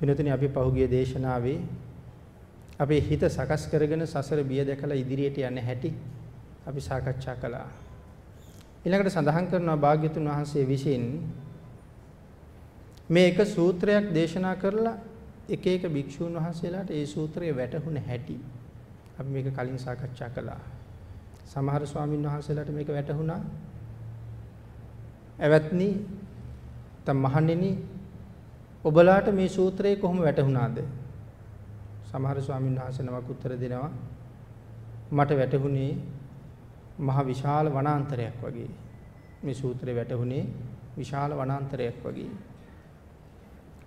පිනතුනි අපි පහුගිය දේශනාවේ අපේ හිත සකස් කරගෙන සසර බිය දැකලා ඉදිරියට යන්න හැටි අපි සාකච්ඡා කළා. ඊළඟට සඳහන් කරනවා භාග්‍යතුන් වහන්සේ විසින් මේ එක සූත්‍රයක් දේශනා කරලා එක එක භික්ෂූන් වහන්සේලාට ඒ සූත්‍රය වැටහුණ හැටි අපි මේක කලින් සාකච්ඡා කළා. සමහර ස්වාමින් වහන්සේලාට මේක වැටහුණා. එවත්නි තම මහණෙනි ඔබලාට මේ සූත්‍රය කොහොම වැටහුණාද? සමහර ස්වාමින් වහන්සේ නමක් උත්තර දෙනවා මට වැටහුණේ මහ විශාල වනාන්තරයක් වගේ. මේ සූත්‍රය වැටහුණේ විශාල වනාන්තරයක් වගේ.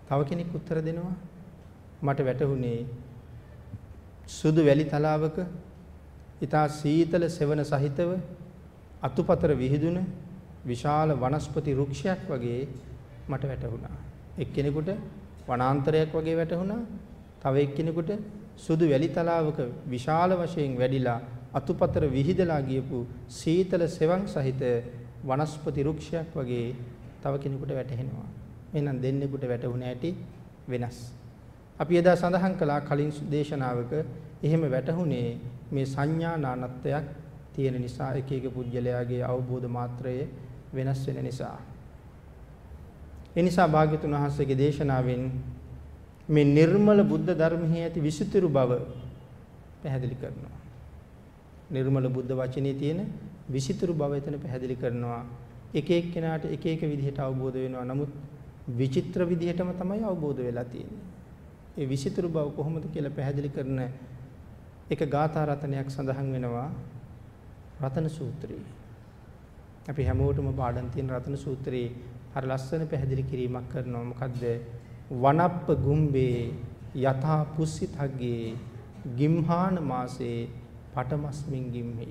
තව කෙනෙක් උත්තර දෙනවා මට වැටහුණේ සුදු වැලි තලාවක ඊතා සීතල සෙවන සහිතව අතුපතර විහිදුන විශාල වනස්පති වෘක්ෂයක් වගේ මට වැටහුණා. එක්කෙනෙකුට වනාන්තරයක් වගේ වැටහුණා. තව එක්කෙනෙකුට සුදු වැලි තලාවක විශාල වශයෙන් වැඩිලා අතුපතර විහිදලා ගියපු සීතල සෙවන් සහිත වනස්පති වෘක්ෂයක් වගේ තව කෙනෙකුට වැටහෙනවා. එහෙනම් දෙන්නෙකුට වැටුණ ඇති වෙනස්. අපි එදා සඳහන් කළා කලින් දේශනාවක එහෙම වැටහුනේ මේ සංඥා නානත්වයක් තියෙන නිසා එක එක පුජ්‍යලයාගේ අවබෝධ මාත්‍රය වෙනස් වෙන නිසා. ඒ නිසා භාග්‍යතුන් වහන්සේගේ දේශනාවෙන් මේ නිර්මල බුද්ධ ධර්මයේ ඇති විසුතුරු බව පැහැදිලි කරනවා. නිර්මල බුද්ධ වචනේ තියෙන විසිතුරු බව එතන පැහැදිලි කරනවා. එක එක්කෙනාට එක එක විදිහට අවබෝධ වෙනවා. නමුත් විචිත්‍ර විදිහටම තමයි අවබෝධ වෙලා තියෙන්නේ. ඒ විසිතුරු බව කොහොමද කියලා පැහැදිලි කරන එක ගාථා රතනයක් සඳහන් වෙනවා රතන සූත්‍රයේ. අපි හැමෝටම පාඩම් තියෙන රතන සූත්‍රයේ අර ලස්සන පැහැදිලි කිරීමක් කරනවා. මොකද්ද? වනප්ප ගුම්බේ යථා පුස්සිතග්ගේ ගිම්හාන මාසේ පටමස්මින් ගිම්හි.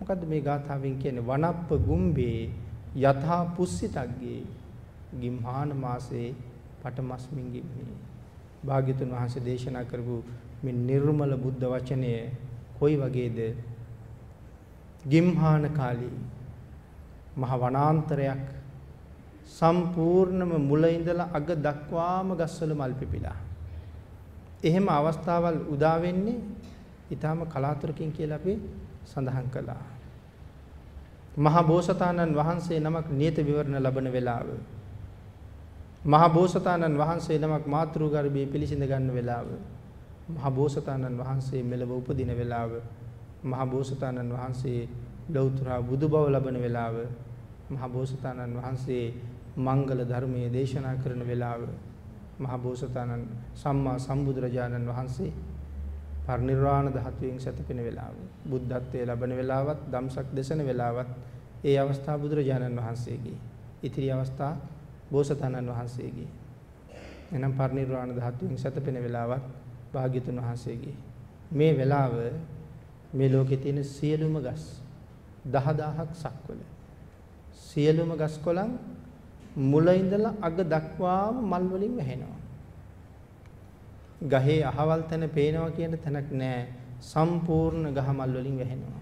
මොකද්ද මේ ගාථාවෙන් කියන්නේ? වනප්ප ගුම්බේ යථා පුස්සිතග්ගේ ගිම්හාන මාසේ පටමස්මින් ගිම්හි. භාග්‍යතුන් වහන්සේ දේශනා කරපු මේ නිර්මල බුද්ධ වචනය කොයි වගේද? ගිම්හාන කාලී මහ වනාන්තරයක් සම්පූර්ණම මුල ඉඳලා අග දක්වාම ගස්වල මල් පිපිලා. එහෙම අවස්ථාවල් උදා වෙන්නේ ඊටාම කලාතුරකින් කියලා අපි සඳහන් කළා. මහා බෝසතාණන් වහන්සේ නමක් නියත විවරණ ලබන වෙලාව. මහා බෝසතාණන් වහන්සේ නමක් මාතෘ ගර්භයේ පිළිසිඳ ගන්න වෙලාව. මහා බෝසතාණන් වහන්සේ මෙලව උපදින වෙලාව. මහා බෝසතාණන් වහන්සේ ලෞතර බුදු බව ලබන වෙලාව. මහා බෝසතාණන් වහන්සේ මංගල ධර්මයේ දේශනා කරන වෙලාව මහා බෝසතාණන් සම්මා සම්බුදුරජාණන් වහන්සේ පරිනිර්වාණ ධාතුවෙන් සැතපෙන වෙලාව බුද්ධත්වයේ ලබන වෙලාවත් ධම්සක් දේශන වෙලාවත් ඒ අවස්ථා බුදුරජාණන් වහන්සේගේ ඉතිරි අවස්ථා බෝසතාණන් වහන්සේගේ. එනම් පරිනිර්වාණ ධාතුවෙන් සැතපෙන වෙලාවත් භාග්‍යතුන් වහන්සේගේ. මේ වෙලාව මේ ලෝකේ තියෙන සියලුම ගස් දහදහක් සක්වල. සියලුම ගස් කොළන් මුල ඉඳලා අග දක්වාම මල් වලින් වැහෙනවා. ගහේ අහවල් තැන පේනවා කියන තැනක් නැහැ. සම්පූර්ණ ගහ මල් වලින් වැහෙනවා.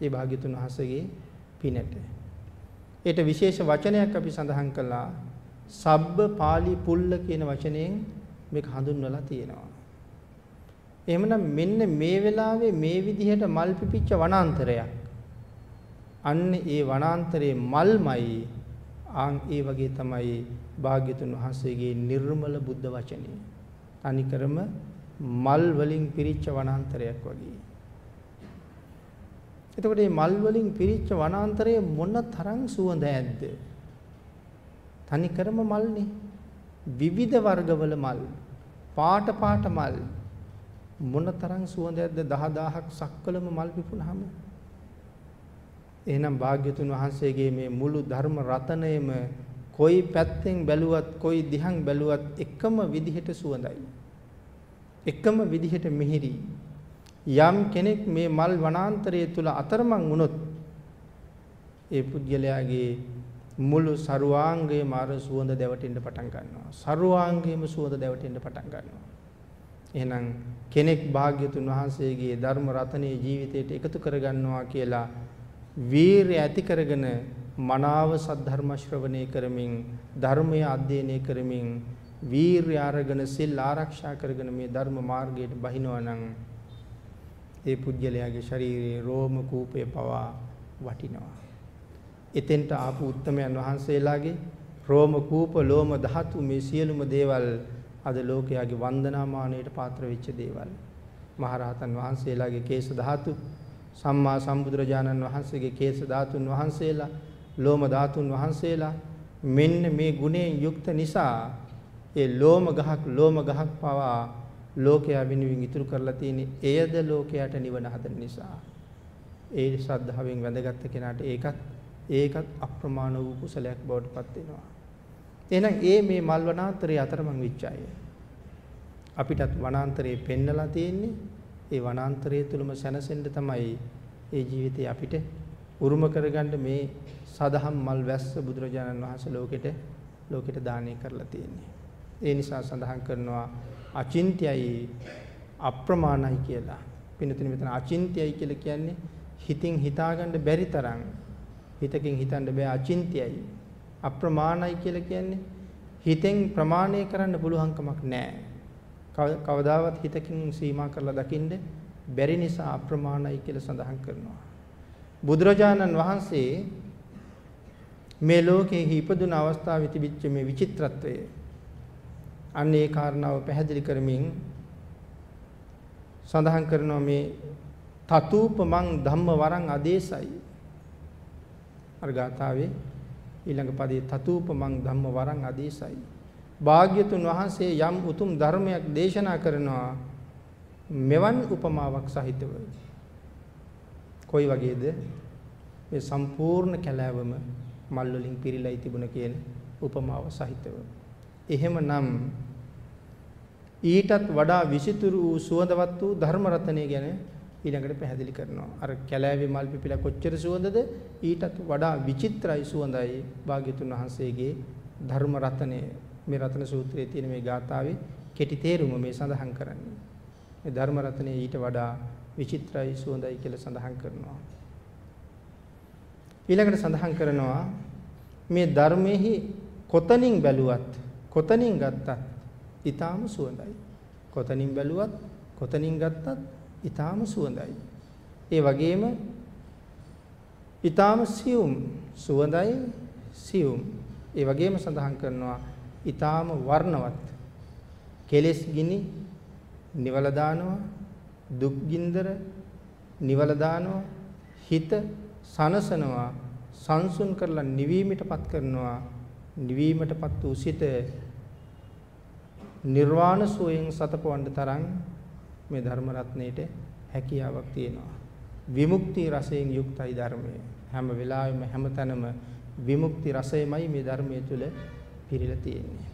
ඒ භාග්‍යතුන් වහන්සේගේ පිනට. ඒට විශේෂ වචනයක් අපි සඳහන් කළා. සබ්බ පාලි පුල්ල කියන වචනයෙන් මේක හඳුන්වලා තියෙනවා. එහෙමනම් මෙන්න මේ වෙලාවේ මේ විදිහට මල් පිපිච්ච වනාන්තරයක්. අන්න ඒ වනාන්තරයේ මල්මයි ආන් ඒ වගේ තමයි භාග්‍යතුන් වහන්සේගේ නිර්මල බුද්ධ වචනේ. අනිකරම මල් වලින් පිරිච්ච වනාන්තරයක් වගේ. එතකොට මේ මල් වලින් පිරිච්ච වනාන්තරයේ මොන තරම් සුවඳ ඇද්ද? තනිකරම මල්නේ. විවිධ වර්ගවල මල්. පාට පාට මල්. මොන තරම් සුවඳ ඇද්ද 10000ක් සක්වලම මල් පිපුණාම? එහෙනම් භාග්‍යතුන් වහන්සේගේ මේ මුළු ධර්ම රතනයම කොයි පැත්තෙන් බැලුවත් කොයි දිහන් බැලුවත් එකම විදිහට සුවඳයි. එකම විදිහට මිහිරි. යම් කෙනෙක් මේ මල් වනාන්තරය තුල අතරමං වුණොත් ඒ පුද්ගලයාගේ මුළු ਸਰවාංගයේම අර සුවඳ දැවටෙන්න පටන් ගන්නවා. ਸਰවාංගයේම සුවඳ දැවටෙන්න පටන් ගන්නවා. එහෙනම් කෙනෙක් භාග්‍යතුන් වහන්සේගේ ධර්ම රතනයේ ජීවිතයට එකතු කරගන්නවා කියලා වීරය ඇති කරගෙන මනාව සද්ධර්ම ශ්‍රවණය කරමින් ධර්මය අධ්‍යයනය කරමින් වීර්ය අරගෙන සිල් ආරක්ෂා කරගෙන මේ ධර්ම මාර්ගයට බහිනවා නම් ඒ පුජ්‍යලයාගේ ශරීරයේ රෝම කූපය පවා වටිනවා. එතෙන්ට ආපු උත්තමයන් වහන්සේලාගේ රෝම කූප ලෝම ධාතු මේ සියලුම දේවල් අද ලෝකයාගේ වන්දනාමානයට පාත්‍ර වෙච්ච දේවල්. මහරහතන් වහන්සේලාගේ කේශ ධාතු සම්මා සම්බුදුරජාණන් වහන්සේගේ කේශ ධාතුන් වහන්සේලා ලෝම ධාතුන් වහන්සේලා මෙන්න මේ ගුණයෙන් යුක්ත නිසා ඒ ලෝම ගහක් ලෝම ගහක් පවා ලෝකයා වෙනුවෙන් ඉතුරු කරලා තියෙන්නේ එයද ලෝකයට නිවන හදන නිසා. ඒ ශ්‍රද්ධාවෙන් වැඳගත් කෙනාට ඒකත් ඒකත් අප්‍රමාණ වූ කුසලයක් බවට පත් වෙනවා. එහෙනම් ඒ මේ මල් වනාන්තරයේ අතරමං වෙච්ච අය. අපිටත් වනාන්තරයේ පෙන්නලා තියෙන්නේ ඒ වනාන්තරය තුලම සැනසෙන්න තමයි ඒ ජීවිතේ අපිට උරුම කරගන්න මේ සදහම් මල් වැස්ස බුදුරජාණන් වහන්සේ ලෝකෙට ලෝකෙට දානය කරලා තියෙන්නේ. ඒ නිසා සඳහන් කරනවා අචින්ත්‍යයි අප්‍රමාණයි කියලා. පින්නතුනි මෙතන අචින්ත්‍යයි කියලා කියන්නේ හිතින් හිතාගන්න බැරි තරම් හිතකින් හිතන්න බෑ අචින්ත්‍යයි. අප්‍රමාණයි කියලා කියන්නේ හිතෙන් ප්‍රමාණය කරන්න පුළුවන් කමක් නැහැ. කවදාවත් හිතකින් සීමා කරලා දකින්න බැරි නිසා අප්‍රමාණයි කියලා සඳහන් කරනවා. බුදුරජාණන් වහන්සේ මේ ලෝකයේ ඉපදුන අවස්ථාවේ තිබිච්ච මේ විචිත්‍රත්වය අන්න ඒ කාරණාව පැහැදිලි කරමින් සඳහන් කරනවා මේ තතූපමං ධම්ම වරං ආදේශයි අර ගාථාවේ ඊළඟ පදේ තතූපමං ධම්ම වරං ආදේශයි භාග්‍යතුන් වහන්සේ යම් උතුම් ධර්මයක් දේශනා කරනවා මෙවන් උපමාවක් සහිතව කොයි වගේද මේ සම්පූර්ණ කැලෑවම මල් වලින් පිරීලායි තිබුණ කියන උපමාව සහිතව එහෙමනම් ඊටත් වඩා විසිතුරු වූ සුවඳවත් වූ ධර්ම රත්නය ගැන ඊළඟට පැහැදිලි කරනවා. අර කැලෑවේ මල් පිපිලා කොච්චර සුවඳද ඊටත් වඩා විචිත්‍රයි සුවඳයි භාග්‍යතුන් වහන්සේගේ ධර්ම රත්නය. මේ රත්න සූත්‍රයේ තියෙන මේ ගාථාවේ කෙටි තේරුම මේ සඳහන් කරන්නේ. මේ ධර්ම රත්නය ඊට වඩා විචිත්‍රයි සුවඳයි කියලා සඳහන් කරනවා. ඊළඟට සඳහන් කරනවා මේ ධර්මෙහි කොතනින් බැලුවත් කොතනින් ගත්තත් ඊටාම සුවඳයි. කොතනින් බැලුවත් කොතනින් ගත්තත් ඊටාම සුවඳයි. ඒ වගේම ඊටාම සියුම් සුවඳයි සියුම්. ඒ වගේම සඳහන් කරනවා ඊටාම වර්ණවත්. කෙලෙස් ගිනි නිවල දානවා දුක් ගින්දර නිවල දානවා හිත සනසනවා සංසුන් කරලා නිවීමටපත් කරනවා නිවීමටපත් වූ සිත නිර්වාණ සෝයෙන් සතපවන්න තරම් මේ ධර්ම රත්නයේට හැකියාවක් තියෙනවා. විමුක්ති රසයෙන් යුක්තයි ධර්මය. හැම වෙලාවෙම හැමතැනම විමුක්ති රසයමයි මේ ධර්මයේ තුල පිරීලා තියෙන්නේ.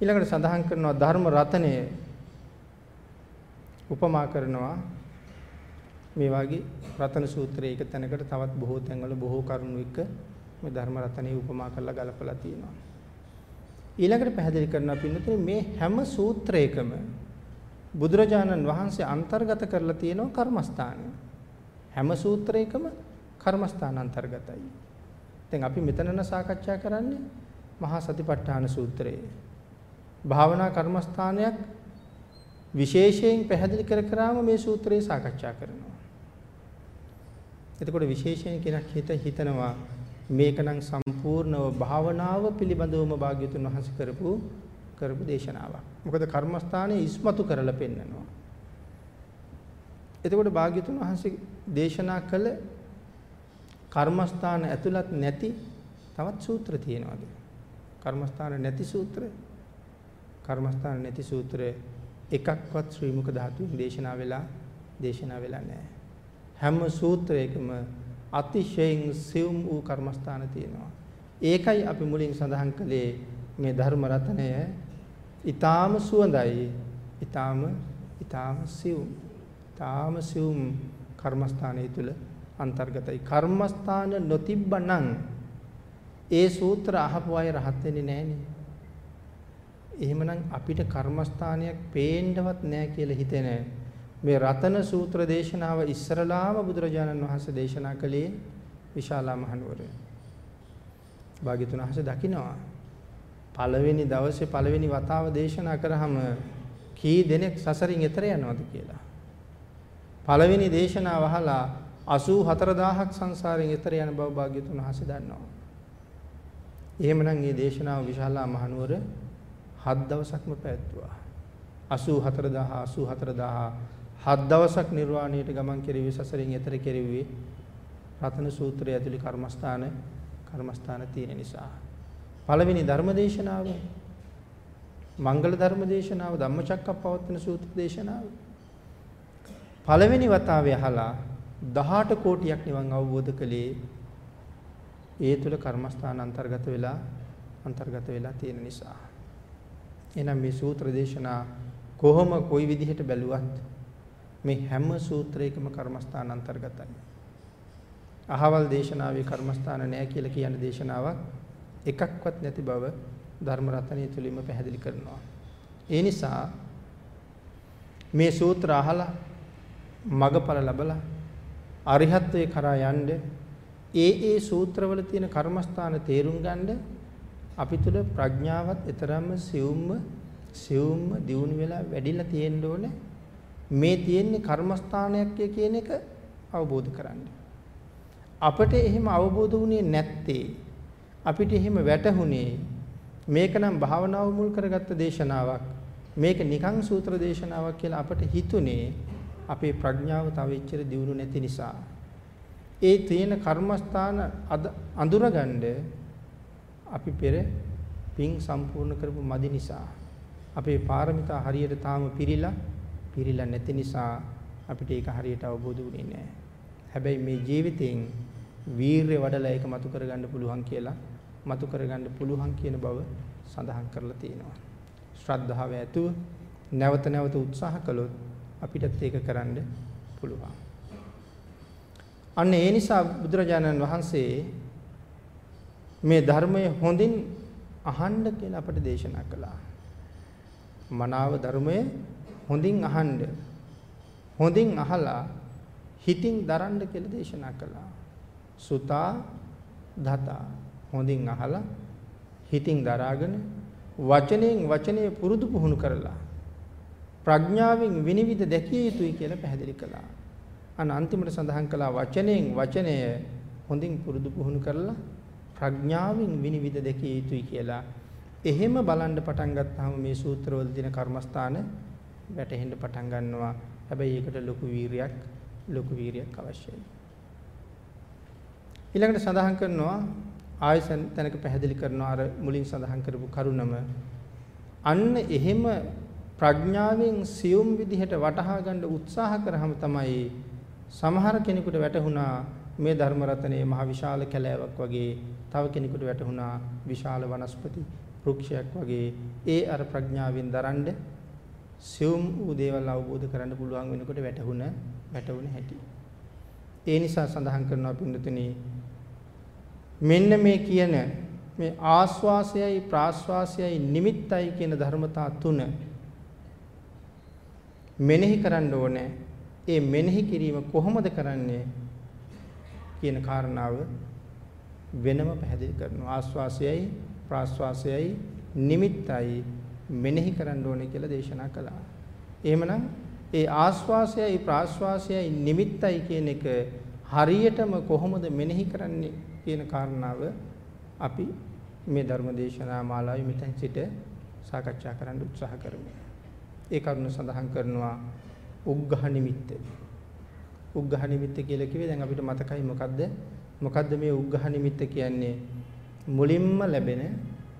ඊළඟට සඳහන් කරනවා ධර්ම රතනය උපමා කරනවා මේ වගේ රතන සූත්‍රයේ එක තැනකට තවත් බොහෝ තැන්වල බොහෝ කරුණු එක්ක මේ ධර්ම රතනේ උපමා කරලා ගලපලා තියෙනවා. ඊළඟට පැහැදිලි කරනවා පින්නතුනේ මේ හැම සූත්‍රයකම බුදුරජාණන් වහන්සේ අන්තර්ගත කරලා තියෙනවා කර්මස්ථානය. හැම සූත්‍රයකම කර්මස්ථාන අන්තර්ගතයි. දැන් අපි මෙතනන සාකච්ඡා කරන්නේ මහා සතිපට්ඨාන සූත්‍රය. භාවනා කර්මස්ථානයක් විශේෂයෙන් පැහැදිලි කර කරාම මේ සූත්‍රය සාකච්ඡා කරනවා. එතකොට විශේෂයෙන් කෙනෙක් හිත හිතනවා මේකනම් සම්පූර්ණව භාවනාව පිළිබඳවම භාග්‍යතුන් වහන්සේ කරපු කරපු දේශනාවක්. මොකද කර්මස්ථානයේ ඉස්මතු කරලා පෙන්නනවා. එතකොට භාග්‍යතුන් වහන්සේ දේශනා කළ කර්මස්ථාන ඇතුළත් නැති තවත් සූත්‍ර තියෙනවාද? කර්මස්ථාන නැති සූත්‍ර කර්මස්ථාන නැති සූත්‍රය එකක්වත් ශ්‍රී මුක ධාතුවේ දේශනා වෙලා දේශනා වෙලා නැහැ. හැම සූත්‍රයකම අතිශයින් සියුම් වූ කර්මස්ථාන තියෙනවා. ඒකයි අපි මුලින් සඳහන් කළේ මේ ධර්ම රත්නය ඊටාම සුවඳයි ඊටාම ඊටාම සියුම් ඊටාම සියුම් කර්මස්ථානය තුල අන්තර්ගතයි කර්මස්ථාන නොතිබ්බනම් ඒ සූත්‍ර අහපු අය රහත් වෙන්නේ නැහනේ එහෙමනම් අපිට කර්මස්ථානයක් පේන්නවත් නැහැ කියලා හිතෙන මේ රතන සූත්‍ර දේශනාව ඉස්සරලාම බුදුරජාණන් වහන්සේ දේශනා කළේ විශාලා මහනුවර. භාග්‍යතුන් වහන්සේ දකිනවා පළවෙනි දවසේ පළවෙනි වතාව දේශනා කරාම කී දෙනෙක් සසරින් එතර යනවද කියලා. පළවෙනි දේශනාව අහලා 84000ක් සංසාරයෙන් එතර යන බව භාග්‍යතුන් වහන්සේ දන්නවා. එහෙමනම් මේ දේශනාව විශාලා මහනුවර හත් දවසක්ම පැවැත්වුවා. 84000 84000 හත් දවසක් නිර්වාණයට ගමන් කෙරෙවි සසරින් එතර කෙරෙව්වේ රතන සූත්‍රය ඇතුළේ කර්මස්ථාන කර්මස්ථාන තියෙන නිසා. පළවෙනි ධර්මදේශනාව මංගල ධර්මදේශනාව ධම්මචක්කප්පවත්තන සූත්‍ර දේශනාව පළවෙනි වතාවේ අහලා 18 කෝටියක් නිවන් අවබෝධ කළේ ඒ තුල කර්මස්ථාන අන්තර්ගත වෙලා අන්තර්ගත වෙලා තියෙන නිසා. එහෙනම් මේ සූත්‍ර දේශනා කොහොම කොයි විදිහට බැලුවත් මේ හැම සූත්‍රයකම කර්මස්ථාන අන්තර්ගතයි. අහවල් දේශනාවේ කර්මස්ථාන නැහැ කියලා කියන දේශනාවක් එකක්වත් නැති බව ධර්ම රත්නය තුලින්ම පැහැදිලි කරනවා. ඒ නිසා මේ සූත්‍ර අහලා මගඵල ලැබලා අරිහත්ත්වේ කරා යන්න ඒ ඒ සූත්‍රවල තියෙන කර්මස්ථාන තේරුම් ගන්න අපි තුල ප්‍රඥාවත් ඊතරම්ම සියුම්ම සියුම්ම දියුණු වෙලා වැඩිලා තියෙන්න ඕනේ මේ තියෙන්නේ කර්මස්ථානයක් කියන එක අවබෝධ කරගන්න. අපිට එහෙම අවබෝධ වුණේ නැත්තේ අපිට එහෙම වැටහුනේ මේකනම් භාවනාව මුල් කරගත්ත දේශනාවක් මේක නිකං සූත්‍ර දේශනාවක් කියලා අපිට හිතුනේ අපේ ප්‍රඥාව තව එච්චර දියුණු නැති නිසා ඒ තියෙන කර්මස්ථාන අඳුරගන්න අපි පෙර පින් සම්පූර්ණ කරපු මදි නිසා අපේ පාරමිතා හරියට තාම පිරීලා පිරීලා නැති නිසා අපිට ඒක හරියට අවබෝධ වුණේ නැහැ. හැබැයි මේ ජීවිතයෙන් වීරය වඩලා ඒක මතු කරගන්න පුළුවන් කියලා මතු කරගන්න පුළුවන් කියන බව සඳහන් කරලා තියෙනවා. ශ්‍රද්ධාව ඇතුව නැවත නැවත උත්සාහ කළොත් අපිටත් ඒක කරන්න පුළුවන්. අන්න ඒ නිසා බුදුරජාණන් වහන්සේ මේ ධර්මය හොඳින් අහන්න කියලා අපට දේශනා කළා. මනාව ධර්මය හොඳින් අහන්න. හොඳින් අහලා හිතින් දරන්න කියලා දේශනා කළා. සුතා දතා හොඳින් අහලා හිතින් දරාගෙන වචනයෙන් වචනය පුරුදු පුහුණු කරලා ප්‍රඥාවෙන් විනිවිද දැකිය යුතුයි කියලා පැහැදිලි කළා. අන අන්තිමට සඳහන් කළා වචනයෙන් වචනය හොඳින් පුරුදු පුහුණු කරලා ප්‍රඥාවෙන් විනිවිද දැකිය යුතුයි කියලා. එහෙම බලන්න පටන් ගත්තාම මේ සූත්‍රවල දින කර්මස්ථාන වැටහෙන්න පටන් ගන්නවා. හැබැයි ඒකට ලොකු වීරියක් ලොකු වීරියක් අවශ්‍යයි. ඊළඟට සඳහන් කරනවා ආයසන් තැනක පැහැදිලි කරනවා අර මුලින් සඳහන් කරපු කරුණම අන්න එහෙම ප්‍රඥාවෙන් සියුම් විදිහට වටහා ගන්න උත්සාහ කරාම තමයි සමහර කෙනෙකුට වැටහුණා මේ ධර්ම රත්නයේ මහ විශාල කැලෑවක් වගේ තව කෙනෙකුට වැටහුණා විශාල වනස්පති වෘක්ෂයක් වගේ ඒ අර ප්‍රඥාවෙන් දරන්න සියුම් වූ දේවල් අවබෝධ කරගන්න පුළුවන් වෙනකොට වැටහුණ වැටුණ හැටි. ඒ නිසා සඳහන් කරනවා පින්නතුනි මෙන්න මේ කියන මේ ආස්වාසයයි ප්‍රාස්වාසයයි නිමිත්තයි කියන ධර්මතා තුන මෙනෙහි කරන්න ඕනේ. ඒ මෙනෙහි කිරීම කොහොමද කරන්නේ කියන කාරණාව වෙනම පැහැදිලි කරනවා. ආස්වාසයයි ප්‍රාස්වාසයයි නිමිත්තයි මෙනෙහි කරන්න ඕනේ කියලා දේශනා කළා. එහෙමනම් ඒ ආස්වාසයයි ප්‍රාස්වාසයයි නිමිත්තයි කියන එක හරියටම කොහොමද මෙනෙහි කරන්නේ කියන කාරණාව අපි මේ ධර්ම දේශනා මාලාවේ මෙතෙන් සිට සාකච්ඡා කරන්න උත්සාහ කරමු. ඒ කරුණ සඳහන් කරනවා උග්ඝහ නිමිත්ත. උග්ඝහ නිමිත්ත කියලා කිව්වේ දැන් අපිට මතකයි මොකද්ද? මොකද්ද මේ උග්ඝහ නිමිත්ත කියන්නේ? මුලින්ම ලැබෙන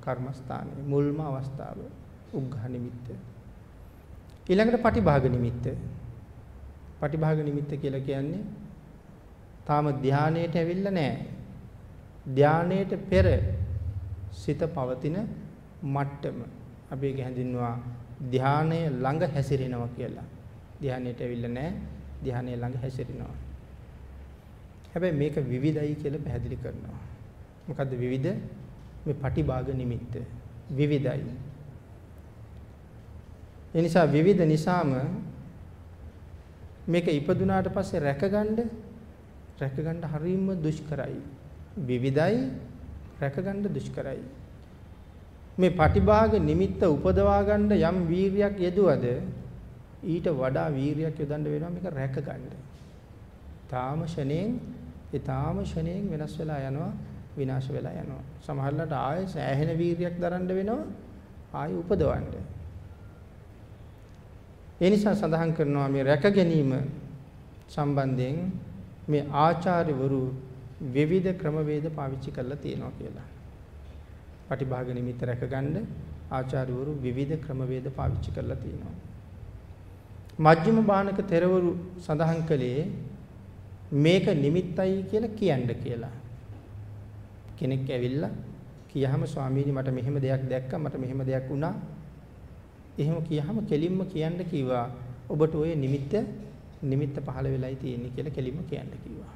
කර්මස්ථානය මුල්ම අවස්ථාව උග්ඝහ නිමිත්ත. ඊළඟට පටිභාග නිමිත්ත. පටිභාග නිමිත්ත කියලා කියන්නේ තාම ධානයේට ඇවිල්ලා නැහැ. ධානයේට පෙර සිත පවතින මට්ටම අපි ඒක හැඳින්වුවා ධානයේ ළඟ හැසිරෙනවා කියලා. ධානයට ඇවිල්ලා නැහැ. ධානයේ ළඟ හැසිරෙනවා. හැබැයි මේක විවිධයි කියලා පැහැදිලි කරනවා. මොකද්ද විවිධ? මේ පටිභාග නිමිත්ත විවිධයි. ඒ නිසා විවිධ නිසාම මේක ඉපදුනාට පස්සේ රැකගන්න රැකගන්න හරියම දුෂ්කරයි. විවිධයි රැකගන්න දුෂ්කරයි. මේ පටිභාග නිමිත්ත උපදවා ගන්න යම් වීරියක් යෙදුවද ඊට වඩා වීරියක් යොදන්න වෙනවා මේක රැක ගන්න. තාම ෂණයෙන් ඒ තාම ෂණයෙන් වෙනස් වෙලා යනවා විනාශ වෙලා යනවා. සමහරවිට ආයෙ සෑහෙන වීරියක් දරන්න වෙනවා ආයෙ උපදවන්න. ඒ නිසා සඳහන් කරනවා මේ රැක ගැනීම සම්බන්ධයෙන් මේ ආචාර්යවරු විවිධ ක්‍රමවේද පාවිච්චි කරලා තියෙනවා කියලා. පටිභාග නිමිත්ත රැකගන්න ආචාර්යවරු විවිධ ක්‍රමවේද පාවිච්චි කරලා තියෙනවා. මජ්ක්‍ධිම බානක තෙරවරු සඳහන් කළේ මේක නිමිත්තයි කියලා කියන්න කියලා. කෙනෙක් ඇවිල්ලා කියහම ස්වාමීනි මට මෙහෙම දෙයක් දැක්කා මට මෙහෙම දෙයක් වුණා. එහෙම කියහම කෙලින්ම කියන්න කිව්වා ඔබට ওই නිමිත්ත නිමිත්ත පහළ වෙලයි තියෙන්නේ කියලා කෙලින්ම කියන්න කිව්වා.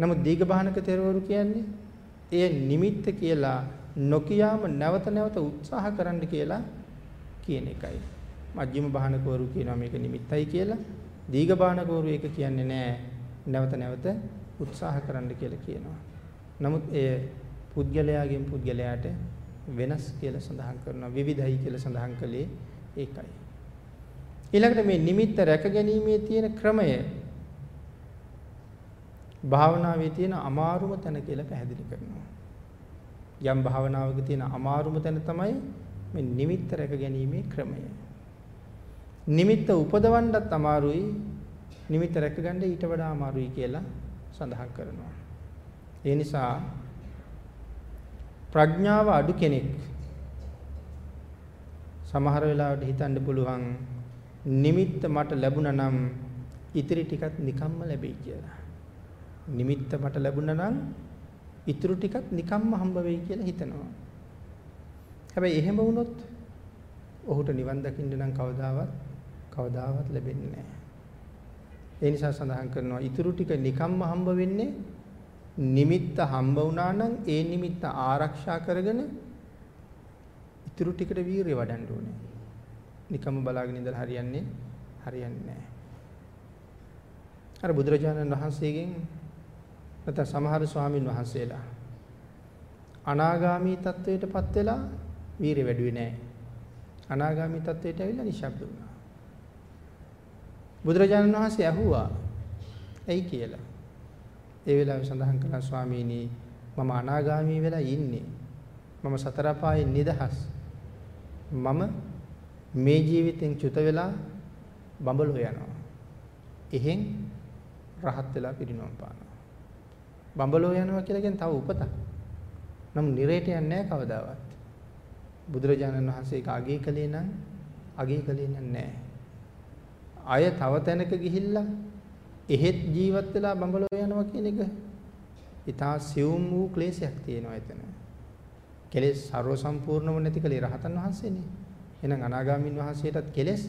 නමුත් දීඝබාහනක තෙරවරු කියන්නේ එය නිමිත්ත කියලා නොකියාම නැවත නැවත උත්සාහ කරන්න කියලා කියන එකයි. මජ්ක්‍ධිම බාහනකවරු කියනවා මේක නිමිත්තයි කියලා. දීඝබාහනකවරු ඒක කියන්නේ නෑ. නැවත නැවත උත්සාහ කරන්න කියලා කියනවා. නමුත් එය පුද්ගලයාගෙන් පුද්ගලයාට වෙනස් කියලා සඳහන් කරනවා. විවිධයි කියලා සඳහන් කළේ ඒකයි. ඊළඟට මේ නිමිත්ත රැක ගැනීමේ තියෙන ක්‍රමය භාවනාවේ තියෙන අමාරුම තැන කියලා පැහැදිලි කරනවා. යම් භාවනාවක තියෙන අමාරුම තැන තමයි මේ නිමිත්ත රැක ගැනීමේ ක්‍රමය. නිමිත්ත උපදවන්නත් අමාරුයි නිමිත්ත රැකගන්න ඊට වඩා අමාරුයි කියලා සඳහන් කරනවා. ඒ නිසා ප්‍රඥාව අඩු කෙනෙක් සමහර වෙලාවට හිතන්න පුළුවන් නිමිත්ත මට ලැබුණා නම් ඉතිරි ටිකත් නිකම්ම ලැබෙයි කියලා. නිමිත්ත මට ලැබුණා නම් ඉතුරු ටිකත් නිකම්ම හම්බ වෙයි කියලා හිතනවා. හැබැයි එහෙම වුණොත් ඔහුට නිවන් දකින්න නම් කවදාවත් කවදාවත් ලැබෙන්නේ නැහැ. ඒ නිසා සඳහන් කරනවා ඉතුරු ටික නිකම්ම හම්බ වෙන්නේ නිමිත්ත හම්බ වුණා නම් ඒ නිමිත්ත ආරක්ෂා කරගෙන ඉතුරු ටිකට වීරිය වඩන්න ඕනේ. නිකම්ම බලාගෙන ඉඳලා හරියන්නේ හරියන්නේ නැහැ. අර බුදුරජාණන් වහන්සේගෙන් නැත්නම් සමහර ස්වාමින් වහන්සේලා අනාගාමී තත්වයටපත් වෙලා වීරිය වැඩුවේ නැහැ. අනාගාමී තත්වයට ඇවිල්ලා නිශ්ශබ්ද වුණා. බුදුරජාණන් වහන්සේ ඇහුවා ඇයි කියලා. ඒ වෙලාවේ සඳහන් කළා ස්වාමීනි මම අනාගාමී වෙලා ඉන්නේ. මම සතර පායෙන් නිදහස්. මම මේ ජීවිතෙන් චුත වෙලා බඹලෝ යනවා. එහෙන් රහත් වෙලා පිරිනොම් පානවා. බඹලෝ යනවා කියලා කියන්නේ තව උපතක්. නමුත් නිරේට යන්නේ නැහැ කවදාවත්. බුදුරජාණන් වහන්සේ ඒක අගය කළේ නම් අගය කළේ නැහැ. අය තව තැනක ගිහිල්ලා එහෙත් ජීවත් වෙලා බඹලෝ යනවා කියන එක ඊටා සියුම් වූ ක්ලේශයක් තියෙනවා එතන. කෙලෙස් ਸਰව සම්පූර්ණව නැති කලේ රහතන් වහන්සේනේ. එහෙනම් අනාගාමින් වහන්සේටත් කෙලෙස්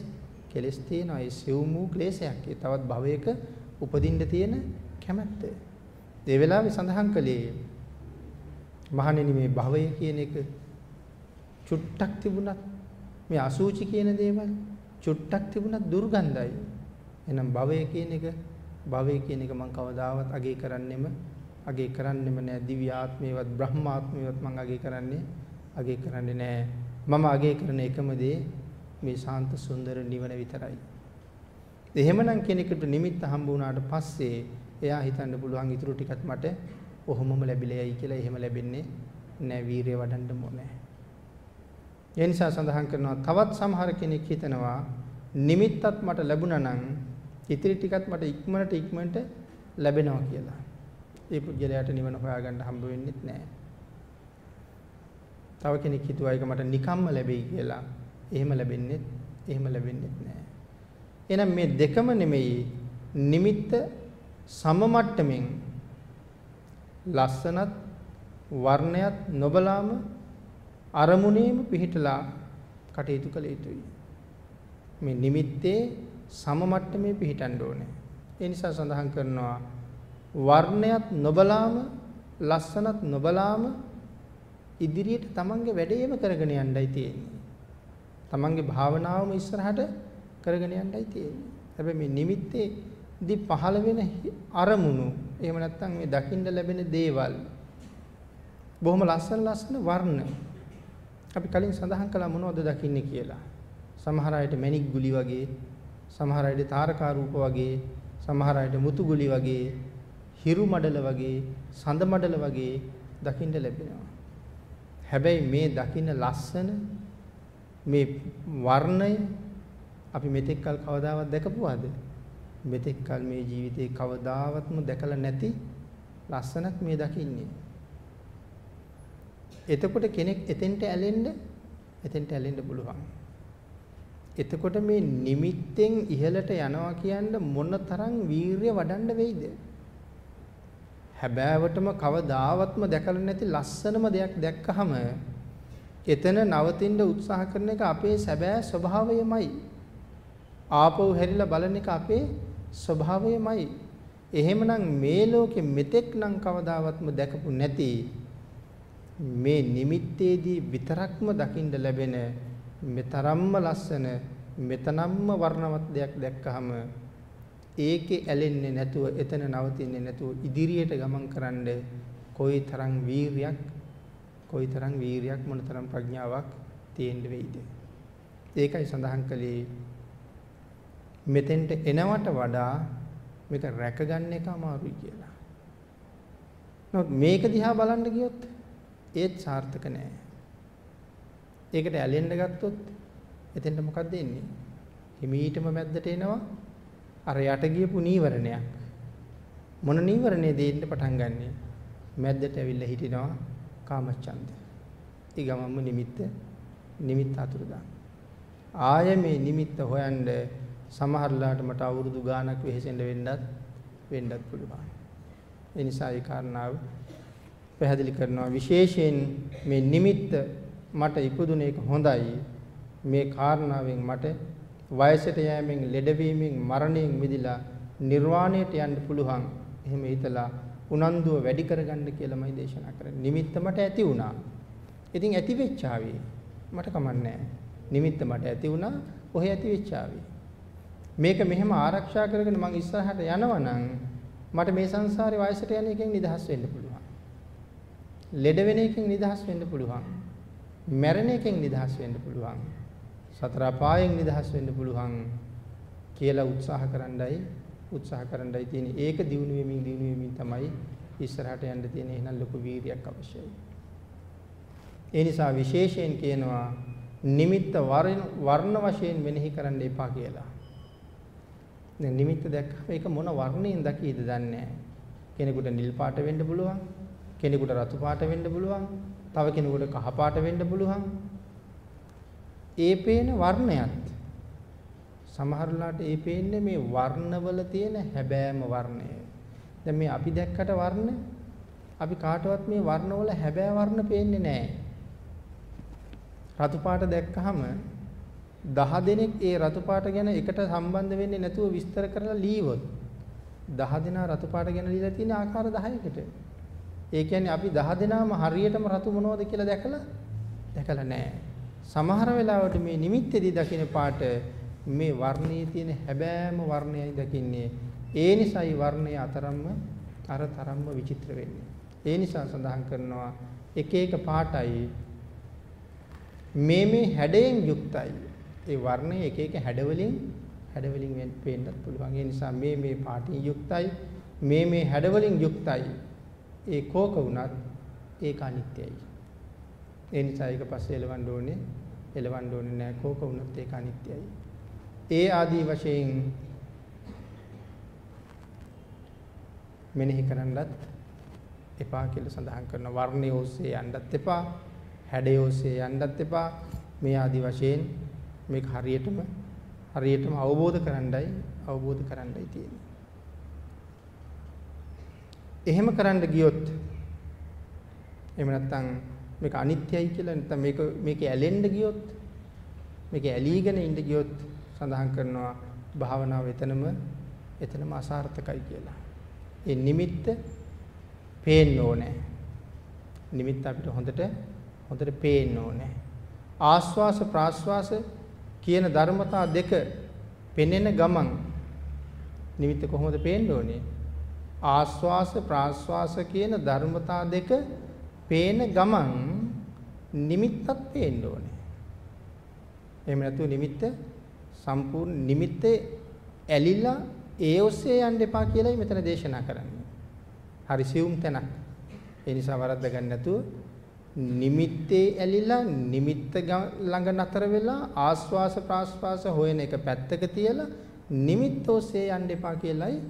කෙලෙස් තියෙනවා. ඒ සිව් වූ ක්ලේශයක්. ඒ තවත් භවයක උපදින්න තියෙන කැමැත්ත. ඒ වෙලාවේ සඳහන් කළේ මහණෙනි මේ භවය කියන එක චුට්ටක් තිබුණත් මේ අසූචි කියන දේවල් චුට්ටක් තිබුණත් දුර්ගන්ධයි. එහෙනම් භවය කියන එක භවය කියන එක මම කවදාවත් අගේ කරන්නෙම අගේ කරන්නෙම නෑ දිව්‍ය ආත්මේවත් බ්‍රහ්ම ආත්මේවත් මම අගේ කරන්නේ අගේ කරන්නේ නෑ මම අගය කරන එකම දේ මේ ශාන්ත සුන්දර නිවන විතරයි. එහෙමනම් කෙනෙකුට නිමිත්ත හම්බ වුණාට පස්සේ එයා හිතන්න පුළුවන් ඊටු ටිකත් මට ඔහොමම ලැබිලා යයි කියලා එහෙම ලැබෙන්නේ නෑ වීරිය වඩන්න ඕනේ. ඒ නිසා සඳහන් කරනවා තවත් සමහර කෙනෙක් හිතනවා නිමිත්තත් මට ලැබුණා නම් ඉතිරි ටිකත් මට ඉක්මනට ඉක්මනට ලැබෙනවා කියලා. ඒ පුජ්‍යලයට නිවන හොයාගන්න හම්බ වෙන්නේ නැහැ. තව කෙනෙක් හිතුවා ඒක මට නිකම්ම ලැබෙයි කියලා. එහෙම ලැබෙන්නේ එහෙම ලැබෙන්නේ නැහැ. එහෙනම් මේ දෙකම නෙමෙයි නිමිත්ත සම මට්ටමින් ලස්සනත් වර්ණයත් නොබලාම අරමුණේම පිහිටලා කටයුතු කළ යුතුයි. මේ නිමිත්තේ සම මට්ටමේ පිහිටන්න ඕනේ. ඒ නිසා සඳහන් කරනවා වර්ණයත් නොබලාම ලස්සනත් නොබලාම ඉදිරියට තමන්ගේ වැඩේම කරගෙන යන්නයි තියෙන්නේ. තමන්ගේ භාවනාවම ඉස්සරහට කරගෙන යන්නයි තියෙන්නේ. හැබැයි මේ නිමිත්තේ දී පහළ වෙන අරමුණු එහෙම නැත්නම් මේ දකින්න ලැබෙන දේවල් බොහොම ලස්සන ලස්සන වර්ණ අපි කලින් සඳහන් කළා මොනවද දකින්නේ කියලා. සමහර අයට මැණික් ගුලි වගේ, සමහර අයට තාරකා රූප වගේ, සමහර අයට මුතු ගුලි වගේ, හිරු මඩල වගේ, සඳ මඩල වගේ දකින්න ලැබෙනවා. හැබැයි මේ දකින්න ලස්සන මේ වර්ණය අපි මෙතෙක් කල කවදාවත් දැකපුවාද? මෙතෙක් කල මේ ජීවිතේ කවදාවත්ම දැකලා නැති ලස්සනක් මේ දකින්නේ. එතකොට කෙනෙක් එතෙන්ට ඇලෙන්න එතෙන්ට ඇලෙන්න පුළුවන්. එතකොට මේ නිමිත්තෙන් ඉහළට යනවා කියන්න මොන තරම් වීරිය වඩන්න වෙයිද? හැබෑවටම කවදාවත්ම දැකලා නැති ලස්සනම දෙයක් දැක්කහම එතන නවතින්න උත්සාහ කරන එක අපේ සැබෑ ස්වභාවයමයි. ආපහු හැරිලා බලන එක අපේ ස්වභාවයමයි. එහෙමනම් මේ ලෝකෙ මෙතෙක් නම් කවදාවත්ම දැකපු නැති මේ නිමිත්තේදී විතරක්ම දකින්න ලැබෙන මෙතරම්ම ලස්සන මෙතනම්ම වර්ණවත් දෙයක් දැක්කහම ඒකේ ඇලෙන්නේ නැතුව එතන නවතින්නේ නැතුව ඉදිරියට ගමන් කරන්න කොයිතරම් වීරියක් කොයිතරම් වීරියක් මොනතරම් ප්‍රඥාවක් තියෙන්න වෙයිද ඒකයි සඳහන් කළේ මෙතෙන්ට එනවට වඩා මේක රැකගන්න එක අමාරුයි කියලා. නමුත් මේක දිහා බලන්න ගියොත් ඒත් සාර්ථක නෑ. ඒකට ඇලෙන්න ගත්තොත් එතෙන්ට මොකක්ද එන්නේ? හිමීටම මැද්දට එනවා අර යට ගියපු නීවරණයක්. මොන නීවරණේ දෙන්න පටන් ගන්නෙ? මැද්දට ඇවිල්ලා හිටිනවා කාමච්ඡන්ද. ඒ ගමම්ම නිමිත්ත නිමිත්ත අතුරුදා. ආය මේ නිමිත්ත හොයන්න සමහරලාට මට අවුරුදු ගාණක් වෙහෙසෙන්න වෙන්නත් වෙන්නත් පුළුවන්. ඒ නිසා ඒ කාරණාව පැහැදිලි කරනවා විශේෂයෙන් මේ නිමිත්ත මට ඉපදුන එක හොඳයි. මේ කාරණාවෙන් මට වයසට යෑමෙන් ලෙඩවීමෙන් මරණයෙන් මිදිලා නිර්වාණයට යන්න පුළුවන්. එහෙම හිතලා උනන්දුව වැඩි කරගන්න කියලාමයි දේශනා කරන්නේ. නිමිත්ත මට ඇති වුණා. ඉතින් ඇති වෙච්චාවේ මට කමන්නේ නිමිත්ත මට ඇති වුණා. ඔහෙ ඇති වෙච්චාවේ. මේක මෙහෙම ආරක්ෂා කරගෙන මං ඉස්සරහට යනවනම් මට මේ සංසාරේ වයසට යන එකෙන් නිදහස් වෙන්න පුළුවන්. ලෙඩ වෙන එකෙන් නිදහස් වෙන්න පුළුවන්. මැරෙන එකෙන් නිදහස් වෙන්න පුළුවන්. සතර අපායෙන් නිදහස් වෙන්න පුළුවන් කියලා උත්සාහ කරන්නයි උත්සාහ කරන්නයි තියෙන්නේ. ඒක දිනු වෙමින් දිනු වෙමින් තමයි ඉස්සරහට යන්න තියෙන එහෙනම් ලොකු වීරියක් අවශ්‍යයි. ඒ නිසා විශේෂයෙන් කියනවා නිමිත්ත වර්ණ වශයෙන් මෙනෙහි කරන්න එපා කියලා. දැන් නිමිත්ත දැක්කම ඒක මොන වර්ණයෙන් දකීද දන්නේ කෙනෙකුට නිල් පාට වෙන්න පුළුවන් කෙනෙකුට රතු පාට වෙන්න පුළුවන් තව කෙනෙකුට කහ පාට වෙන්න පුළුවන්. ඒ පේන වර්ණයත් සමහරලාට ඒ පේන්නේ මේ වර්ණවල තියෙන හැබෑම වර්ණය. දැන් මේ අපි දැක්කට වර්ණ අපි කාටවත් මේ වර්ණවල හැබෑ වර්ණ පේන්නේ නැහැ. රතු පාට දැක්කහම 10 දෙනෙක් ඒ රතු පාට ගැන එකට සම්බන්ධ වෙන්නේ නැතුව විස්තර කරලා ලීවොත් 10 දෙනා රතු පාට ගැන ලියලා තියෙන ආකාර 10කට. ඒ කියන්නේ අපි 10 දෙනාම හරියටම රතු මොනවද කියලා දැකලා දැකලා නැහැ. සමහර වෙලාවට මේ නිමිත්තේදී දකින්න පාට මේ වර්ණයේ තියෙන හැබෑම වර්ණයයි දකින්නේ. ඒ නිසායි වර්ණය අතරම්ම අර තරම්ම විචිත්‍ර වෙන්නේ. ඒ නිසා සඳහන් කරනවා එක එක පාටයි මේ මේ හැඩයෙන් යුක්තයි. ඒ වර්ණය එක එක හැඩවලින් හැඩවලින් පේන්නත් පුළුවන්. ඒ නිසා මේ මේ පාටින් යුක්තයි, මේ මේ හැඩවලින් යුක්තයි. ඒ කෝක වුණත් ඒක අනිත්‍යයි. ඒ නිසා ඒක පස්සේ එලවන්න ඕනේ. එලවන්න ඕනේ නෑ කෝක වුණත් ඒක අනිත්‍යයි. ඒ ආදී වශයෙන් මෙනෙහි කරන්නත් එපා කියලා සඳහන් කරන වර්ණය ඔස්සේ යන්නත් එපා හැඩය ඔස්සේ යන්නත් එපා මේ ආදී වශයෙන් මේක හරියටම හරියටම අවබෝධ කරන්නයි අවබෝධ කරන්නයි තියෙන්නේ. එහෙම කරන්න ගියොත් එහෙම නැත්නම් මේක අනිත්‍යයි කියලා නැත්නම් මේක මේකේ ඇලෙන්න ගියොත් මේකේ ඇලීගෙන ඉඳ ගියොත් සඳහන් කරනවා භාවනාව එතනම එතනම අසාර්ථකයි කියලා. ඒ නිමිත්ත පේන්න ඕනේ. නිමිත්ත අපිට හොඳට හොඳට පේන්න ඕනේ. ආස්වාස ප්‍රාස්වාස කියන ධර්මතා දෙක පෙනෙන ගමන් නිමිත්ත කොහොමද පේන්න ඕනේ? ආස්වාස ප්‍රාස්වාස කියන ධර්මතා දෙක පේන ගමන් නිමිත්තක් පේන්න ඕනේ. එහෙම නැතුව නිමිත්ත සම්පූර්ණ නිමිත්තේ ඇලිලා ඒ ඔස්සේ යන්න එපා කියලායි මෙතන දේශනා කරන්නේ. හරි සියුම් තැනක්. ඒ නිසා වරද්ද ගන්න නැතුව නිමිත්තේ ඇලිලා නිමිත්ත ළඟ නතර වෙලා ආස්වාස ප්‍රාස්වාස හොයන එක පැත්තක තියලා නිමිත්ත ඔස්සේ යන්න එපා කියලායි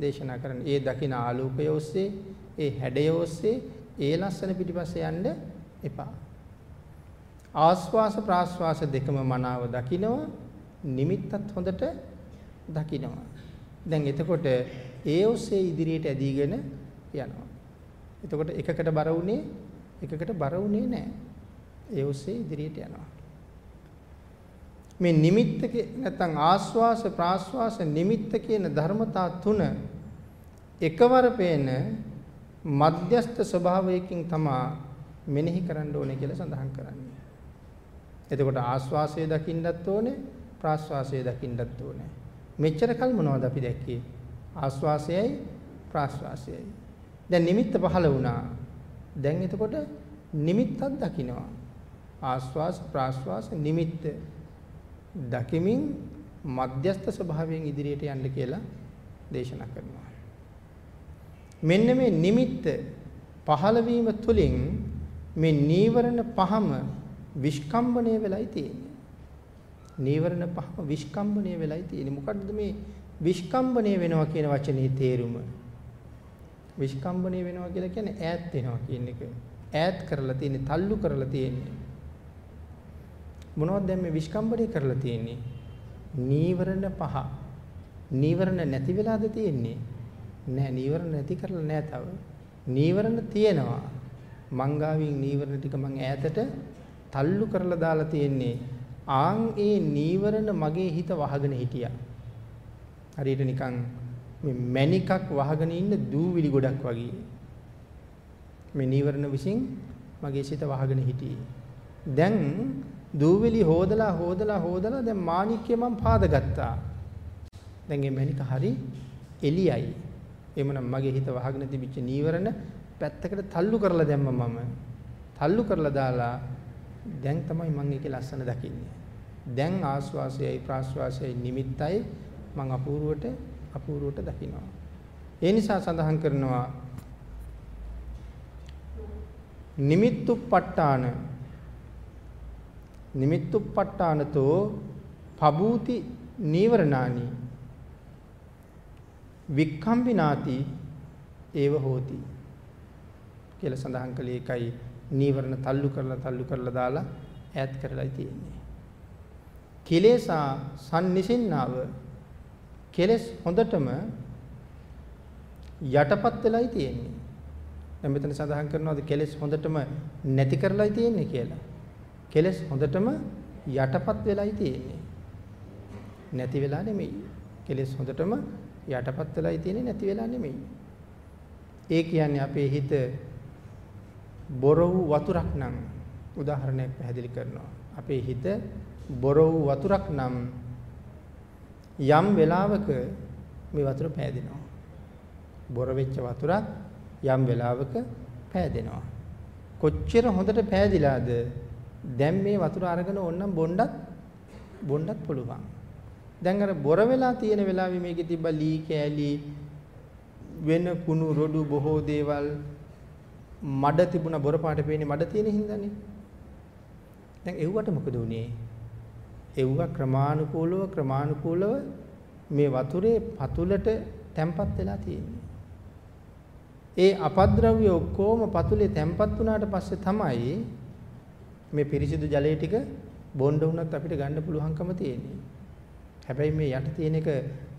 දේශනා කරන්නේ. ඒ දකින ආලෝකය ඔස්සේ, ඒ හැඩය ඔස්සේ, ඒ ලස්සන පිටිපස්සේ යන්න එපා. ආස්වාස ප්‍රාස්වාස දෙකම මනාව දකිනවා නිමිත්තත් හොඳට දකිනවා. දැන් එතකොට ඒ ඔස්සේ ඉදිරියට ඇදීගෙන යනවා. එතකොට එකකට බර වුණේ එකකට බර වුණේ නැහැ. ඒ ඔස්සේ ඉදිරියට යනවා. මේ නිමිත්තක නැත්නම් ආස්වාස ප්‍රාස්වාස නිමිත්ත කියන ධර්මතා තුන එකවර පේන මධ්‍යස්ත ස්වභාවයකින් තමා මෙනෙහි කරන්න ඕනේ කියලා සඳහන් කරන්නේ. එතකොට ආස්වාසය දකින්නත් ඕනේ ප්‍රාස්වාසය දකින්නත් ඕනේ. මෙච්චර කල් මොනවද අපි දැක්කේ? ආස්වාසයයි ප්‍රාස්වාසයයි. දැන් නිමිත්ත පහළ වුණා. දැන් එතකොට නිමිත්තක් දකින්නවා. ආස්වාස ප්‍රාස්වාස නිමිත්ත දකිමින් මධ්‍යස්ත ස්වභාවයෙන් ඉදිරියට යන්න කියලා දේශනා කරනවා. මෙන්න මේ නිමිත්ත පහළ වීම තුළින් මේ නීවරණ පහම විස්කම්බණය වෙලයි තියෙන්නේ. නීවරණ පහම විස්කම්බණය වෙලයි තියෙන්නේ. මොකද්ද මේ විස්කම්බණය වෙනවා කියන වචනේ තේරුම? විස්කම්බණය වෙනවා කියලා කියන්නේ ඈත් වෙනවා කියන එක. ඈත් කරලා තියෙන්නේ, තල්ලු කරලා තියෙන්නේ. මොනවද දැන් මේ විස්කම්බණය කරලා තියෙන්නේ? නීවරණ පහ. නීවරණ නැති වෙලාද තියෙන්නේ? නෑ නීවරණ නැති කරලා නෑ තව. නීවරණ තියෙනවා. මංගාවින් නීවරණ ටික මං ඈතට තල්ලු කරලා දාලා තියෙන්නේ. ආන් ඒ නීවරණ මගේ හිත වහගෙන හිටියා. හරියට නිකන් මේ මැණිකක් වහගෙන ඉන්න දූවිලි ගොඩක් වගේ. මේ නීවරණ විසින් මගේ සිත වහගෙන හිටියේ. දැන් දූවිලි හොදලා හොදලා හොදලා දැන් මාණික්කේ මම පාදගත්තා. දැන් මේ මැණික හරි එළියයි. එමනම් මගේ හිත වහගෙන තිබිච්ච නීවරණ පැත්තකට තල්ලු කරලා දැම්ම මම. තල්ලු කරලා දාලා දැන් තමයි මම ඒකේ ලස්සන දකින්නේ. දැන් ආස්වාසයයි ප්‍රාස්වාසයයි නිමිත්තයි මම අපූර්වට අපූර්වට දකිනවා. ඒ නිසා සඳහන් කරනවා නිමිත්තුප්පට්ඨාන නිමිත්තුප්පට්ඨානතෝ පබූති නීවරණානි වික්ඛම්බිනාති ඒව හෝති කියලා සඳහන් කළේ ඒකයි නීවරණ තල්ලු කරලා තල්ලු කරලා දාලා ඈත් කරලායි තියෙන්නේ. කෙලෙසා සම්නිසින්නාව කෙලස් හොඳටම යටපත් වෙලායි තියෙන්නේ. දැන් මෙතන සඳහන් කරනවාද කෙලස් හොඳටම නැති කරලායි තියෙන්නේ කියලා. කෙලස් හොඳටම යටපත් වෙලායි තියෙන්නේ. නැති වෙලා නෙමෙයි. කෙලස් හොඳටම යටපත් වෙලායි තියෙන්නේ නැති වෙලා නෙමෙයි. ඒ කියන්නේ අපේ හිත බොර වූ වතුරක් නම් උදාහරණයක් පැහැදිලි කරනවා. අපේ හිත බොර වූ වතුරක් නම් යම් වෙලාවක මේ වතුර පෑදෙනවා. බොර වෙච්ච වතුරක් යම් වෙලාවක පෑදෙනවා. කොච්චර හොඳට පෑදිලාද දැන් මේ වතුර අරගෙන ඕන්නම් බොණ්ඩත් බොණ්ඩත් පුළුවන්. දැන් අර බොර වෙලා තියෙන වෙලාවේ මේකේ තිබ්බ ලී කෑලි වෙන කුණු රොඩු බොහෝ දේවල් මඩ තිබුණ බොර පාට පේන්නේ මඩ තියෙන හින්දානේ. දැන් එව්වට මොකද උනේ? එව්ව ක්‍රමානුකූලව ක්‍රමානුකූලව මේ වතුරේ පතුලට තැම්පත් වෙලා තියෙන්නේ. ඒ අපද්‍රව්‍ය ඔක්කොම පතුලේ තැම්පත් වුණාට පස්සේ තමයි මේ පිරිසිදු ජලය ටික බොන්න වුණත් අපිට ගන්න පුළුවන්කම තියෙන්නේ. හැබැයි මේ යට තියෙන එක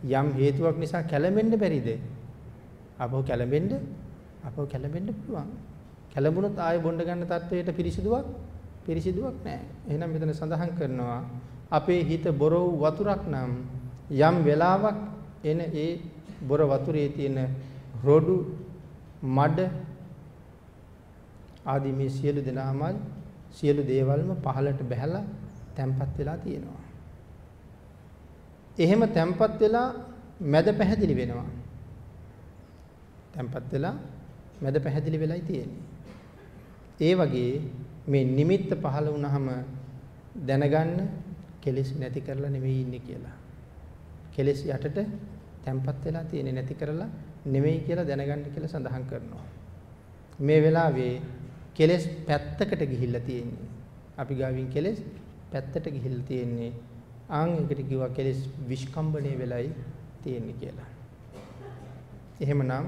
යම් හේතුවක් නිසා කැළඹෙන්න බැරිද? අපෝ කැළඹෙන්න අපෝ කැළඹෙන්න පුළුවන්. කැළඹුණොත් ආයෙ බොණ්ඩ ගන්න තත්වයට පිරිසිදුවක් පිරිසිදුවක් නැහැ. එහෙනම් මෙතන සඳහන් කරනවා අපේ හිත බොර වතුරක් නම් යම් වෙලාවක් එන ඒ බොර වතුරේ තියෙන රොඩු මඩ ආදී මේ සියලු දෙනාම සියලු දේවල්ම පහළට බැහැලා තැම්පත් වෙලා තියෙනවා. එහෙම තැම්පත් වෙලා මැද පැහැදිලි වෙනවා. තැම්පත් වෙලා මැද පැහැදිලි වෙලයි තියෙන්නේ. ඒ වගේ මේ නිමිත්ත පහළ වුණාම දැනගන්න කෙලෙස් නැති කරලා නෙවෙයි ඉන්නේ කියලා. කෙලෙස් යටට තැම්පත් වෙලා තියෙන්නේ නැති කරලා නෙවෙයි කියලා දැනගන්න කියලා සඳහන් කරනවා. මේ වෙලාවේ කෙලෙස් පැත්තකට ගිහිල්ලා තියෙන්නේ. අපි ගාවින් කෙලෙස් පැත්තට ගිහිල්ලා තියෙන්නේ. ආන් එකට කිව්වා කෙලෙස් විස්කම්බණේ වෙලයි තියෙන්නේ කියලා. එහෙමනම්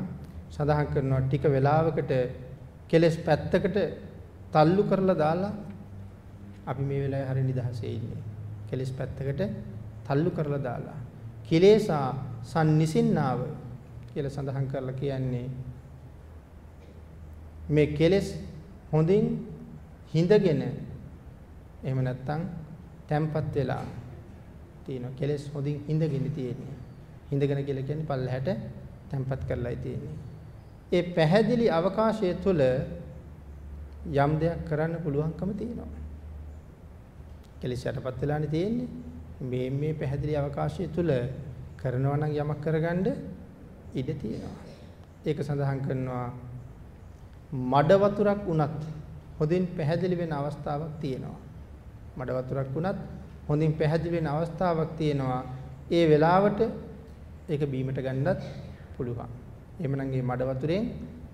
සඳහන් කරනවා ටික වෙලාවකට කෙලෙස් පැත්තකට තල්ලු කරලා දාලා අපි මේ වෙලාවේ හරිය නිදහසේ ඉන්නේ. කෙලෙස් පැත්තකට තල්ලු කරලා දාලා කිලේසා සම්නිසින්නාව කියලා සඳහන් කරලා කියන්නේ මේ කෙලෙස් හොඳින් හිඳගෙන එහෙම නැත්නම් තැම්පත් වෙලා තියෙනවා. කෙලෙස් හොඳින් හිඳගෙන තියෙන්නේ. හිඳගෙන කියලා කියන්නේ පල්ලහැට තැම්පත් කරලායි තියෙන්නේ. ඒ පැහැදිලි අවකාශය තුළ යම් දෙයක් කරන්න පුළුවන්කම තියෙනවා. කෙලෙස් යටපත් වෙලානේ තියෙන්නේ. මේ මේ පැහැදිලි අවකාශය තුළ කරනවා නම් යමක් කරගන්න ඉඩ තියෙනවා. ඒක සඳහන් කරනවා මඩ වතුරක් උනත් හොඳින් පැහැදිලි වෙන අවස්ථාවක් තියෙනවා. මඩ වතුරක් උනත් හොඳින් පැහැදිලි වෙන අවස්ථාවක් තියෙනවා. ඒ වෙලාවට ඒක බීමට ගන්නත් පුළුවන්. එහෙමනම් මේ මඩ වතුරෙන්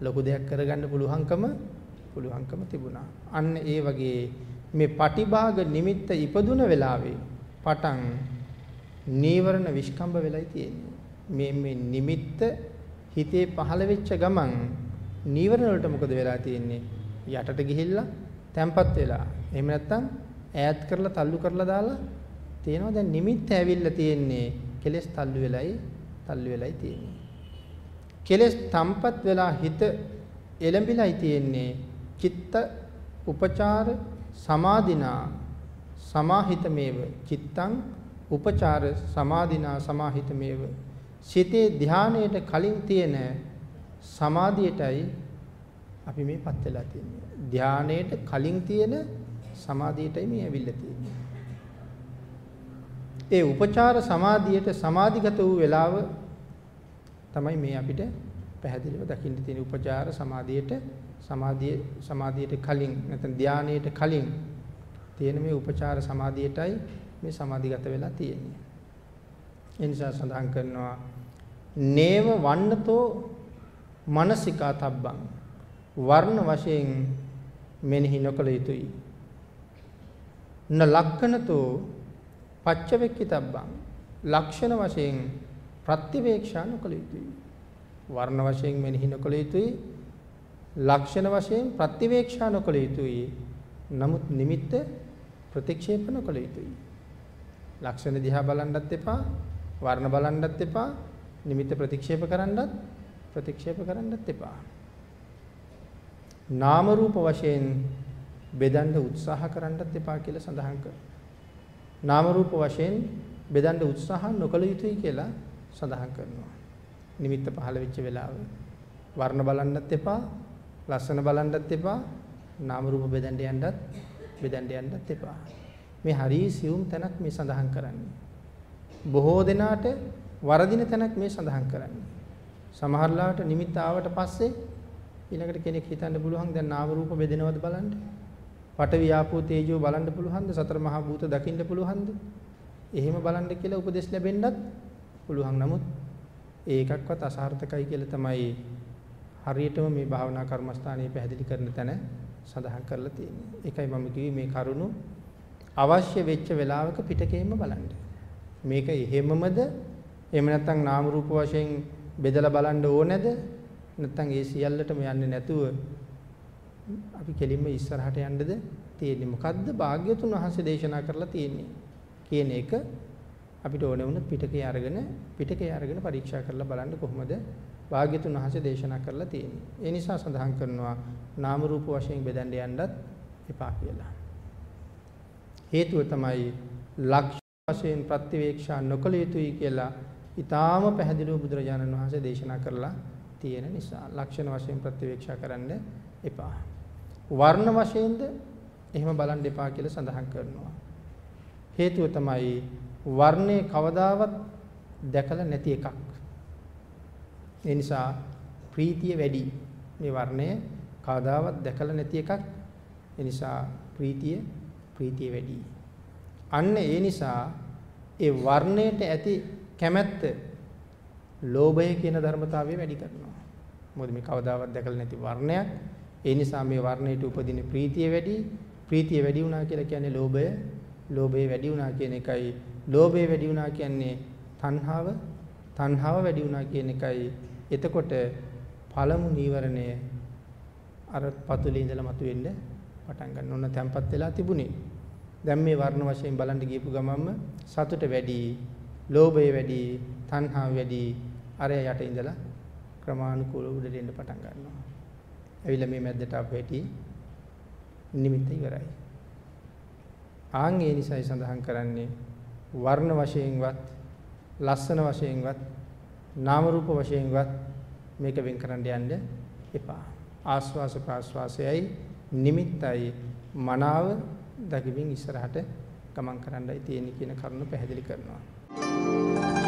ලොකු දෙයක් කරගන්න පුළුවන්කම පුළුවන්කම තිබුණා. අන්න ඒ වගේ මේ පටිභාග නිමිත්ත ඉපදුන වෙලාවේ පටන් නීවරණ විස්කම්බ වෙලයි තියෙන්නේ. මේ මේ නිමිත්ත හිතේ පහළ වෙච්ච ගමන් නීවරණ වලට මොකද වෙලා තියෙන්නේ? යටට ගිහිල්ලා තැම්පත් වෙලා. එහෙම නැත්නම් ඈත් කරලා තල්ලු කරලා දාලා තියෙනවා දැන් නිමිත්ත ඇවිල්ලා තියෙන්නේ කෙලස් තල්ලු වෙලයි තල්ලු වෙලයි තියෙන්නේ. කෙලස් තම්පත් වෙලා හිත එළඹිලායි තියෙන්නේ චිත්ත උපචාර සමාධිනා සමාහිතමේව චිත්තං උපචාර සමාධිනා සමාහිතමේව සිතේ ධානයට කලින් තියෙන සමාධියටයි අපි මේපත් වෙලා තියෙන්නේ. ධානයට කලින් තියෙන සමාධියටයි මේ ඇවිල්ලා තියෙන්නේ. ඒ උපචාර සමාධියට සමාධිගත වූ වෙලාව තමයි මේ අපිට පැහැදිලිව දකින්න තියෙන උපචාර සමාධියට සමාධිය සමාධියට කලින් නැත්නම් ධානයට කලින් තියෙන මේ උපචාර සමාධියටයි මේ සමාධිගත වෙලා තියෙන්නේ. ඒ නිසා සඳහන් කරනවා නේව වන්නතෝ මානසිකා තබ්බං වර්ණ වශයෙන් මෙනෙහි නොකළ යුතුයි. න ලක්කනතෝ පච්චවෙක්කිතබ්බං ලක්ෂණ වශයෙන් ප්‍රතිවේක්ෂා නොකළ යුතුයි. වර්ණ වශයෙන් මෙනෙහි නොකළ යුතුයි. ලක්ෂණ වශයෙන් ප්‍රතිවේක්ෂා නොකළ යුතුයි. නමුත් නිමිත්ත ප්‍රතික්ෂේප නොකළ යුතුයි. ලක්ෂණ දිහා බලන්නත් එපා, වර්ණ බලන්නත් එපා, නිමිත්ත ප්‍රතික්ෂේප කරන්නත් ප්‍රතික්ෂේප කරන්නත් එපා. නාම රූප වශයෙන් බෙදන්න උත්සාහ කරන්නත් එපා කියලා සඳහන් කරනවා. නාම රූප වශයෙන් බෙදන්න උත්සාහ නොකළ යුතුයි කියලා සඳහන් කරනවා. නිමිත්ත පහළ වෙච්ච වෙලාව වර්ණ බලන්නත් එපා, ලස්සන බලන්නත් එපා, නාම රූප බෙදන්න යන්නත් බෙදන්න යන්නත් එපා. මේ හරි සියුම් තැනක් මේ සඳහන් කරන්නේ. බොහෝ දෙනාට වරදින තැනක් මේ සඳහන් කරන්නේ. සමහරලාට නිමිත්ත ආවට පස්සේ ඊළඟට කෙනෙක් හිතන්න පුළුවන් දැන් නාම රූප බෙදෙනවද බලන්න. පඨවි ආපෝ තේජෝ බලන්න පුළුවන්ද? සතර මහා භූත දකින්න පුළුවන්ද? එහෙම බලන්න කියලා උපදෙස් ලැබෙන්නත් පුළුවන්. නමුත් ඒකක්වත් අසාර්ථකයි කියලා තමයි හරියටම මේ භාවනා කර්මස්ථානයේ පැහැදිලි කරන තැන සඳහන් කරලා තියෙන්නේ. ඒකයි මම කිව්වේ මේ කරුණු අවශ්‍ය වෙච්ච වෙලාවක පිටකේම බලන්න. මේක එහෙමමද එහෙම නැත්නම් නාම රූප වශයෙන් බෙදලා බලන්න ඕනේද? නැත්නම් ඒ සියල්ලටම යන්නේ නැතුව අපි කෙලින්ම ඉස්සරහට යන්නද තියෙන්නේ. මොකද්ද භාග්‍යතුන් වහන්සේ දේශනා කරලා තියෙන්නේ කියන එක අපිට ඕන වුණ පිටකේ අරගෙන පිටකේ අරගෙන පරීක්ෂා කරලා බලන්න කොහොමද භාග්‍යතුන් වහන්සේ දේශනා කරලා තියෙන්නේ. ඒ නිසා සඳහන් කරනවා නාම රූප වශයෙන් බෙදන්න යන්නත් එපා කියලා. හේතුව තමයි ලක්ෂ වශයෙන් ප්‍රතිවේක්ෂා නොකළ යුතුයි කියලා ඊටාම පැහැදිලිව බුදුරජාණන් වහන්සේ දේශනා කරලා තියෙන නිසා ලක්ෂණ වශයෙන් ප්‍රතිවේක්ෂා කරන්න එපා. වර්ණ වශයෙන්ද එහෙම බලන්න එපා කියලා සඳහන් කරනවා. හේතුව තමයි වර්ණේ කවදාවත් දැකලා නැති එකක්. ඒ නිසා ප්‍රීතිය වැඩි. මේ වර්ණය කවදාවත් දැකලා නැති එකක්. ඒ නිසා ප්‍රීතිය ප්‍රීතිය වැඩි. අන්න ඒ නිසා ඒ වර්ණයට ඇති කැමැත්ත ලෝභය කියන ධර්මතාවය වැඩි කරනවා. මොකද මේ කවදාවත් දැකලා නැති වර්ණයක්. ඒ නිසා මේ වර්ණයට උපදින ප්‍රීතිය වැඩි. ප්‍රීතිය වැඩි වුණා කියලා කියන්නේ ලෝභය. ලෝභය වැඩි වුණා කියන එකයි. ලෝභය වැඩි වුණා කියන්නේ තණ්හාව. තණ්හාව වැඩි වුණා කියන එකයි. එතකොට පළමු නීවරණය අර පතුලේ ඉඳලා මතුවෙන්න පටන් ගන්න ඕන තැම්පත් වෙලා තිබුණේ. දැන් මේ වර්ණ වශයෙන් බලන්න ගියපු ගමන්ම සතුට වැඩි, ලෝභය වැඩි, තණ්හාව වැඩි, අර යට ඉඳලා ක්‍රමානුකූලව උඩට එන්න පටන් ගන්නවා. ඇවිල්ලා මේ මැද්දට අප හැටි නිමිත්ත ඉවරයි. ආන් ඒ නිසායි සඳහන් කරන්නේ වර්ණ වශයෙන්වත් ලස්සන වශයෙන්වත් නාම රූප වශයෙන්වත් මේක වෙන් කරන්න යන්න එපා. ආස්වාස ප්‍රාස්වාසයයි නිමිත්තයි මනාව දකිමින් ඉස්සරහට ගමන් කරන්නයි තියෙන්නේ කියන කරුණ පැහැදිලි කරනවා.